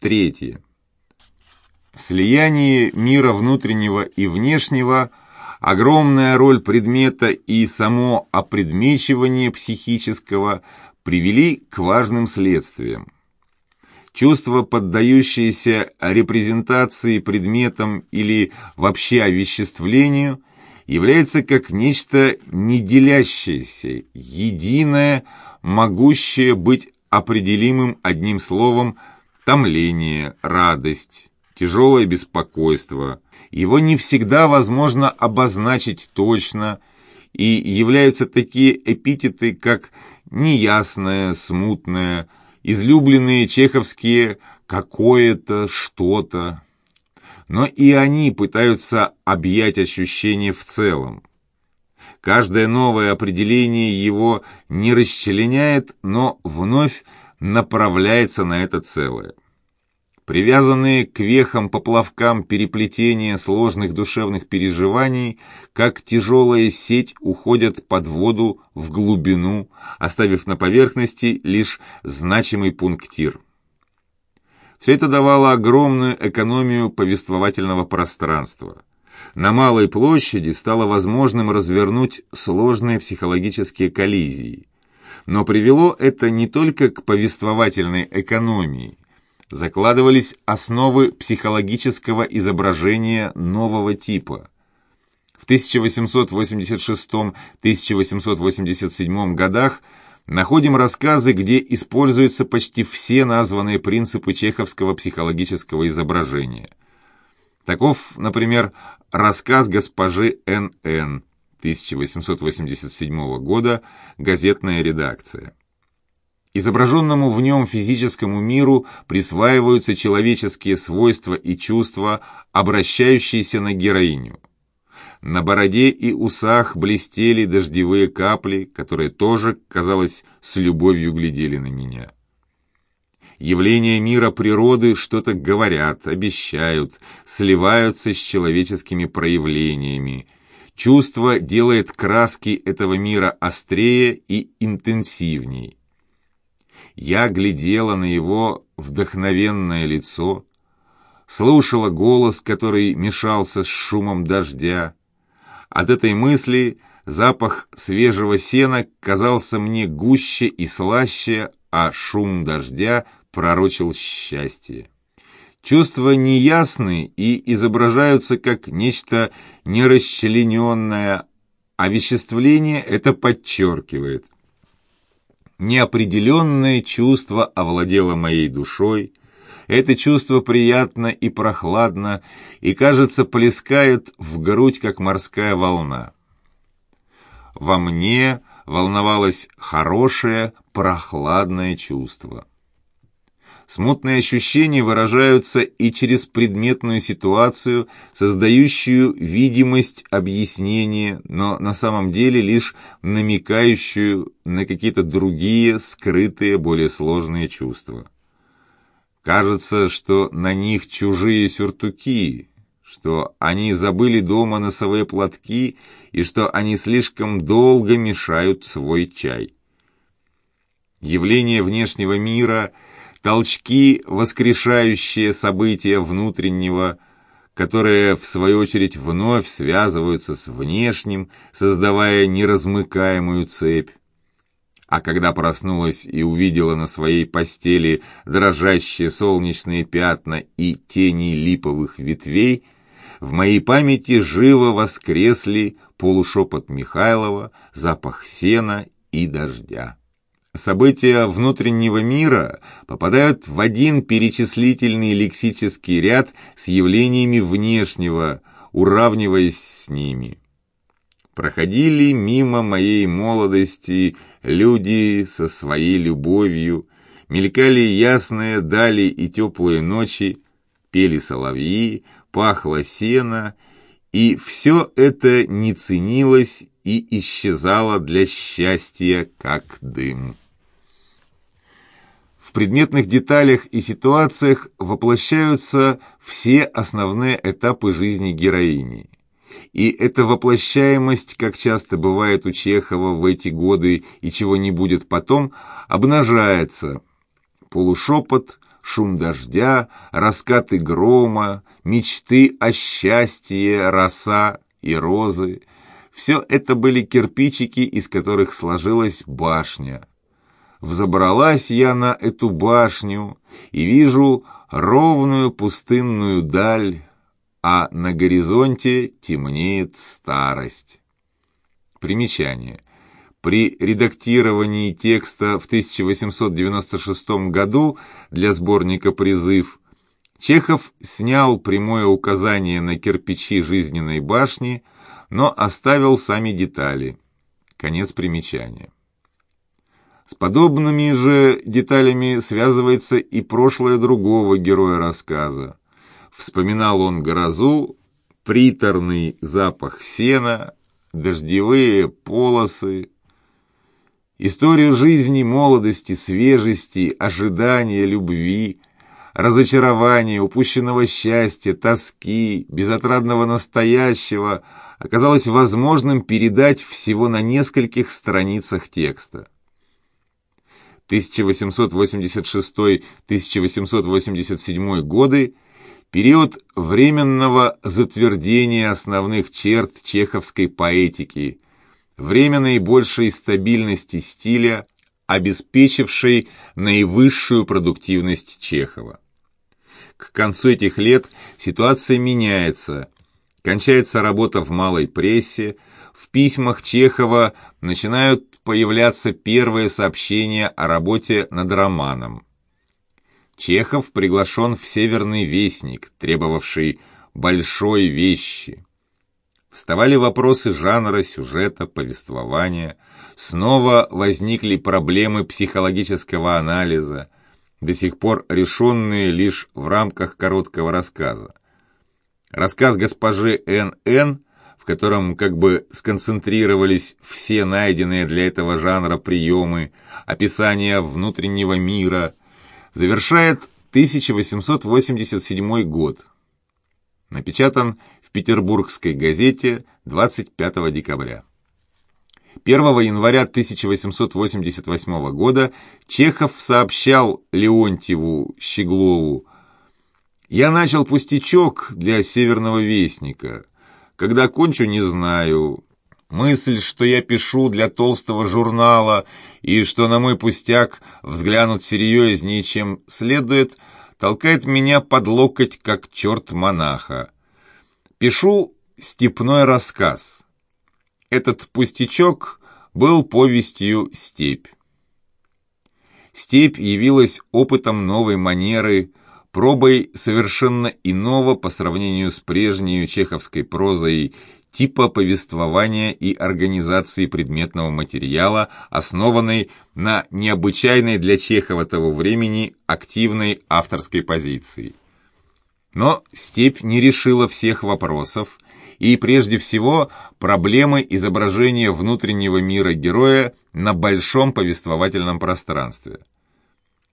Третье. Слияние мира внутреннего и внешнего, огромная роль предмета и само опредмечивание психического привели к важным следствиям. Чувство, поддающееся репрезентации предметом или вообще овеществлению, является как нечто неделящееся, единое, могущее быть определимым одним словом томление, радость, тяжелое беспокойство. Его не всегда возможно обозначить точно, и являются такие эпитеты, как неясное, смутное, излюбленные чеховские «какое-то», «что-то». Но и они пытаются объять ощущение в целом. Каждое новое определение его не расчленяет, но вновь направляется на это целое. Привязанные к вехам поплавкам переплетения сложных душевных переживаний, как тяжелая сеть уходят под воду в глубину, оставив на поверхности лишь значимый пунктир. Все это давало огромную экономию повествовательного пространства. На малой площади стало возможным развернуть сложные психологические коллизии. Но привело это не только к повествовательной экономии, закладывались основы психологического изображения нового типа. В 1886-1887 годах находим рассказы, где используются почти все названные принципы чеховского психологического изображения. Таков, например, рассказ госпожи Н.Н. 1887 года, газетная редакция. Изображенному в нем физическому миру присваиваются человеческие свойства и чувства, обращающиеся на героиню. На бороде и усах блестели дождевые капли, которые тоже, казалось, с любовью глядели на меня. Явления мира природы что-то говорят, обещают, сливаются с человеческими проявлениями. Чувство делает краски этого мира острее и интенсивнее. Я глядела на его вдохновенное лицо, слушала голос, который мешался с шумом дождя. От этой мысли запах свежего сена казался мне гуще и слаще, а шум дождя пророчил счастье. Чувства неясны и изображаются как нечто нерасчлененное, а веществление это подчеркивает – Неопределенное чувство овладело моей душой. Это чувство приятно и прохладно, и, кажется, плескает в грудь, как морская волна. Во мне волновалось хорошее, прохладное чувство. Смутные ощущения выражаются и через предметную ситуацию, создающую видимость объяснения, но на самом деле лишь намекающую на какие-то другие, скрытые, более сложные чувства. Кажется, что на них чужие сюртуки, что они забыли дома носовые платки и что они слишком долго мешают свой чай. Явление внешнего мира – толчки, воскрешающие события внутреннего, которые, в свою очередь, вновь связываются с внешним, создавая неразмыкаемую цепь. А когда проснулась и увидела на своей постели дрожащие солнечные пятна и тени липовых ветвей, в моей памяти живо воскресли полушепот Михайлова, запах сена и дождя. События внутреннего мира попадают в один перечислительный лексический ряд с явлениями внешнего, уравниваясь с ними. Проходили мимо моей молодости люди со своей любовью, мелькали ясные дали и теплые ночи, пели соловьи, пахло сено, и все это не ценилось и исчезало для счастья, как дым. Предметных деталях и ситуациях воплощаются все основные этапы жизни героини. И эта воплощаемость, как часто бывает у Чехова в эти годы и чего не будет потом, обнажается. Полушепот, шум дождя, раскаты грома, мечты о счастье, роса и розы. Все это были кирпичики, из которых сложилась башня. Взобралась я на эту башню и вижу ровную пустынную даль, а на горизонте темнеет старость. Примечание. При редактировании текста в 1896 году для сборника «Призыв» Чехов снял прямое указание на кирпичи жизненной башни, но оставил сами детали. Конец примечания. С подобными же деталями связывается и прошлое другого героя рассказа. Вспоминал он грозу, приторный запах сена, дождевые полосы, историю жизни, молодости, свежести, ожидания, любви, разочарования, упущенного счастья, тоски, безотрадного настоящего оказалось возможным передать всего на нескольких страницах текста. 1886-1887 годы – период временного затвердения основных черт чеховской поэтики, время наибольшей стабильности стиля, обеспечившей наивысшую продуктивность Чехова. К концу этих лет ситуация меняется, кончается работа в малой прессе, в письмах Чехова начинают появляться первые сообщения о работе над романом. Чехов приглашен в «Северный вестник», требовавший «большой вещи». Вставали вопросы жанра, сюжета, повествования. Снова возникли проблемы психологического анализа, до сих пор решенные лишь в рамках короткого рассказа. Рассказ госпожи Н.Н котором как бы сконцентрировались все найденные для этого жанра приемы, описания внутреннего мира, завершает 1887 год. Напечатан в Петербургской газете 25 декабря. 1 января 1888 года Чехов сообщал Леонтьеву Щеглову «Я начал пустячок для «Северного вестника», когда кончу, не знаю. Мысль, что я пишу для толстого журнала и что на мой пустяк взглянут серьезнее, чем следует, толкает меня под локоть, как черт монаха. Пишу степной рассказ. Этот пустячок был повестью «Степь». Степь явилась опытом новой манеры, пробой совершенно иного по сравнению с прежней чеховской прозой типа повествования и организации предметного материала, основанной на необычайной для Чехова того времени активной авторской позиции. Но степь не решила всех вопросов, и прежде всего проблемы изображения внутреннего мира героя на большом повествовательном пространстве –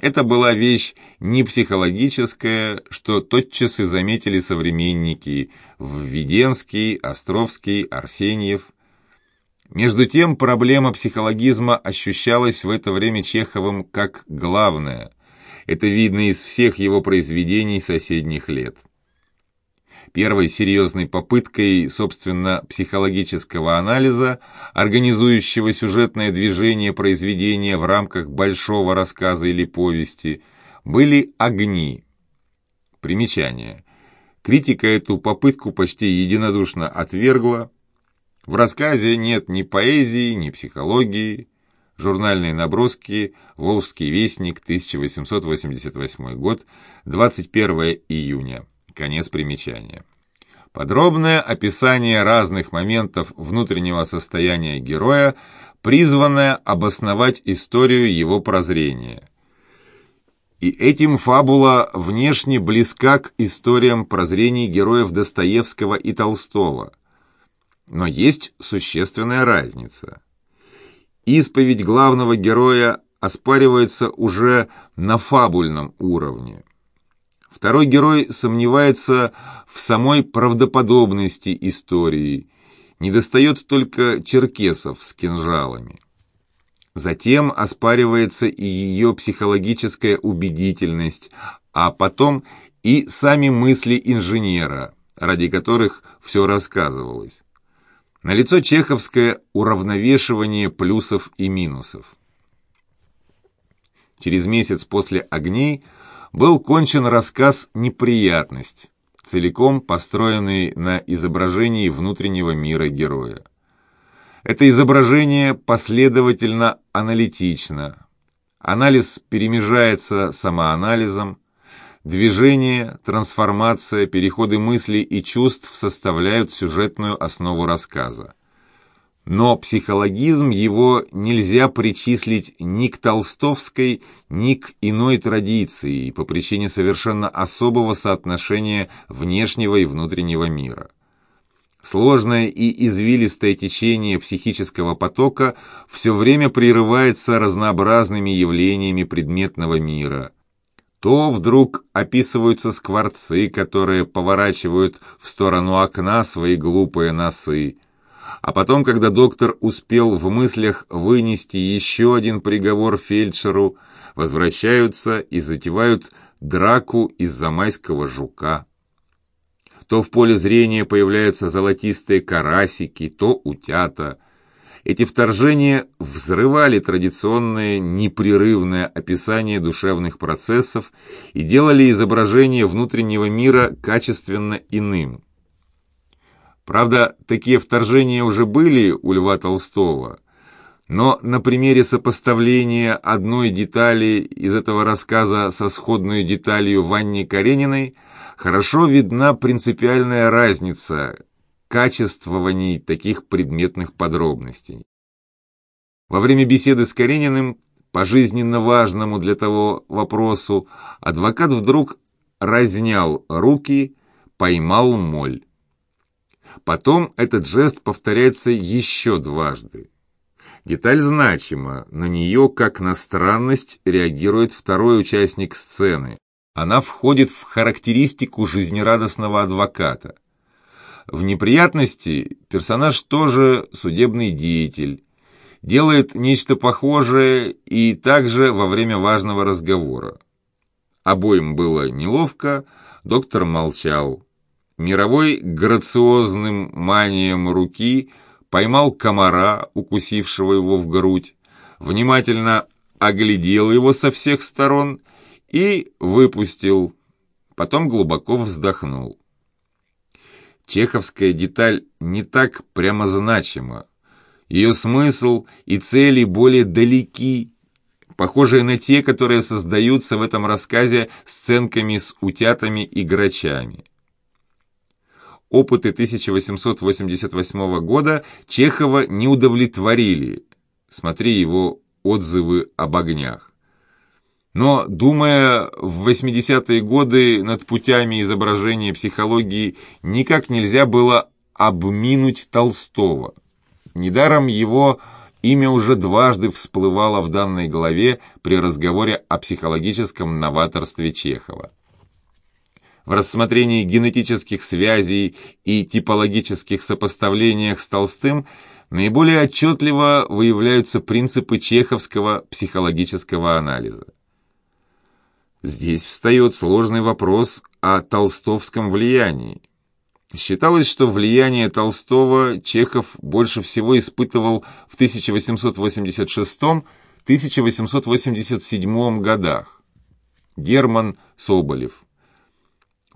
это была вещь не психологическая, что тотчас и заметили современники Введенский, Островский, Арсеньев. Между тем, проблема психологизма ощущалась в это время Чеховым как главная. Это видно из всех его произведений соседних лет. Первой серьезной попыткой, собственно, психологического анализа, организующего сюжетное движение произведения в рамках большого рассказа или повести, были «Огни». Примечание. Критика эту попытку почти единодушно отвергла. В рассказе нет ни поэзии, ни психологии. Журнальные наброски, Волжский вестник, 1888 год, 21 июня. Конец примечания. Подробное описание разных моментов внутреннего состояния героя, призванное обосновать историю его прозрения. И этим фабула внешне близка к историям прозрений героев Достоевского и Толстого. Но есть существенная разница. Исповедь главного героя оспаривается уже на фабульном уровне. Второй герой сомневается в самой правдоподобности истории. Недостает только черкесов с кинжалами. Затем оспаривается и ее психологическая убедительность, а потом и сами мысли инженера, ради которых все рассказывалось. Налицо чеховское уравновешивание плюсов и минусов. Через месяц после «Огней» был кончен рассказ «Неприятность», целиком построенный на изображении внутреннего мира героя. Это изображение последовательно аналитично. Анализ перемежается самоанализом, Движение, трансформация, переходы мыслей и чувств составляют сюжетную основу рассказа. Но психологизм его нельзя причислить ни к толстовской, ни к иной традиции по причине совершенно особого соотношения внешнего и внутреннего мира. Сложное и извилистое течение психического потока все время прерывается разнообразными явлениями предметного мира – то вдруг описываются скворцы, которые поворачивают в сторону окна свои глупые носы. А потом, когда доктор успел в мыслях вынести еще один приговор фельдшеру, возвращаются и затевают драку из-за майского жука. То в поле зрения появляются золотистые карасики, то утята – эти вторжения взрывали традиционное непрерывное описание душевных процессов и делали изображение внутреннего мира качественно иным. Правда, такие вторжения уже были у Льва Толстого, но на примере сопоставления одной детали из этого рассказа со сходной деталью Ванни Карениной хорошо видна принципиальная разница, качествований таких предметных подробностей. Во время беседы с Карениным по жизненно важному для того вопросу адвокат вдруг разнял руки, поймал моль. Потом этот жест повторяется еще дважды. Деталь значима, на нее, как на странность, реагирует второй участник сцены. Она входит в характеристику жизнерадостного адвоката. В неприятности персонаж тоже судебный деятель, делает нечто похожее и также во время важного разговора. Обоим было неловко, доктор молчал. Мировой грациозным манием руки поймал комара, укусившего его в грудь, внимательно оглядел его со всех сторон и выпустил, потом глубоко вздохнул. Чеховская деталь не так прямо значима. Ее смысл и цели более далеки, похожие на те, которые создаются в этом рассказе сценками с утятами и грачами. Опыты 1888 года Чехова не удовлетворили. Смотри его отзывы об огнях. Но, думая в 80-е годы над путями изображения психологии, никак нельзя было обминуть Толстого. Недаром его имя уже дважды всплывало в данной главе при разговоре о психологическом новаторстве Чехова. В рассмотрении генетических связей и типологических сопоставлениях с Толстым наиболее отчетливо выявляются принципы чеховского психологического анализа. Здесь встает сложный вопрос о толстовском влиянии. Считалось, что влияние Толстого Чехов больше всего испытывал в 1886-1887 годах. Герман Соболев.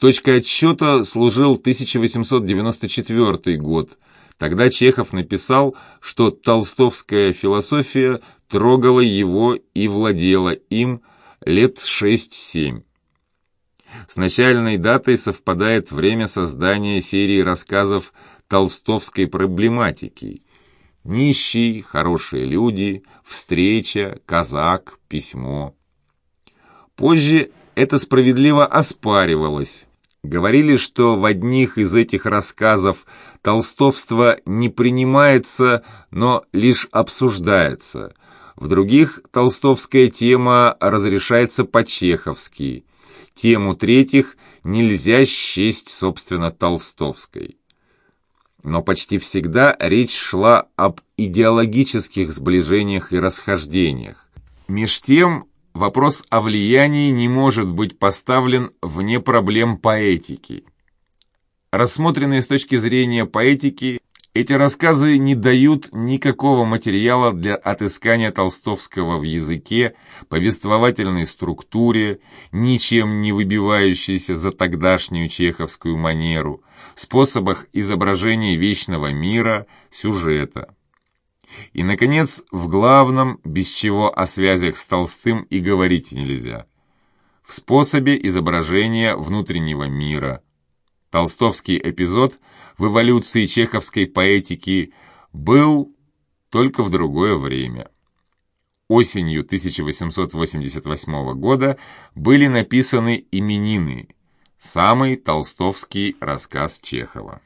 Точкой отсчета служил 1894 год. Тогда Чехов написал, что толстовская философия трогала его и владела им – лет 6-7. С начальной датой совпадает время создания серии рассказов толстовской проблематики. Нищий, хорошие люди, встреча, казак, письмо. Позже это справедливо оспаривалось. Говорили, что в одних из этих рассказов толстовство не принимается, но лишь обсуждается, в других толстовская тема разрешается по-чеховски. Тему третьих нельзя счесть, собственно, толстовской. Но почти всегда речь шла об идеологических сближениях и расхождениях. Меж тем, вопрос о влиянии не может быть поставлен вне проблем поэтики. Рассмотренные с точки зрения поэтики, эти рассказы не дают никакого материала для отыскания Толстовского в языке, повествовательной структуре, ничем не выбивающейся за тогдашнюю чеховскую манеру, способах изображения вечного мира, сюжета. И, наконец, в главном, без чего о связях с Толстым и говорить нельзя, в способе изображения внутреннего мира – Толстовский эпизод в эволюции чеховской поэтики был только в другое время. Осенью 1888 года были написаны «Именины» – самый толстовский рассказ Чехова.